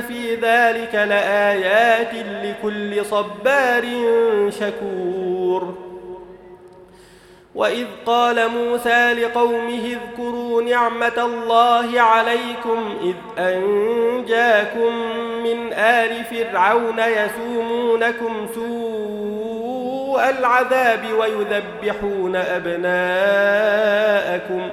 في ذلك لآيات لكل صبار شكور. وإذ قال موسى لقومه اذكروا نعمة الله عليكم إذ أنجاكم من آل فرعون يسومونكم سوء العذاب ويذبحون أبناءكم ۖ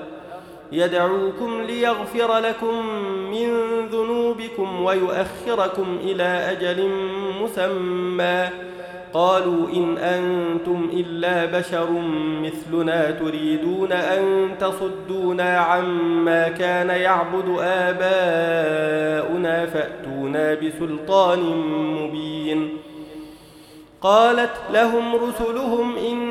يدعوكم ليغفر لكم من ذنوبكم ويؤخركم إلى أجل مسمى. قالوا إن أنتم إلا بشر مثلنا تريدون أن تصدونا عما كان يعبد آباؤنا فأتونا بسلطان مبين. قالت لهم رسلهم إن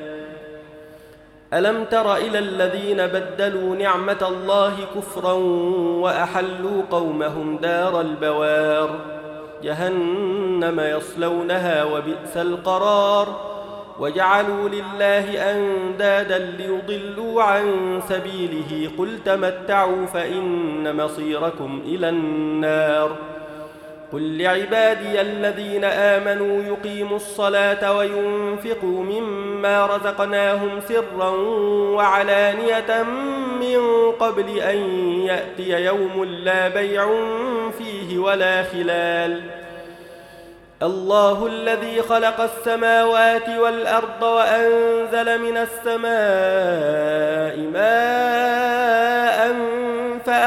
ألم تر إلى الذين بدلوا نعمة الله كفرا وأحلوا قومهم دار البوار؟ جهنم يصلونها وبئس القرار. وجعلوا لله أندادا ليضلوا عن سبيله. قل تمتعوا فإن مصيركم إلى النار. قل لعبادي الذين امنوا يقيموا الصلاه وينفقوا مما رزقناهم سرا وعلانيه من قبل ان ياتي يوم لا بيع فيه ولا خلال الله الذي خلق السماوات والارض وانزل من السماء ماء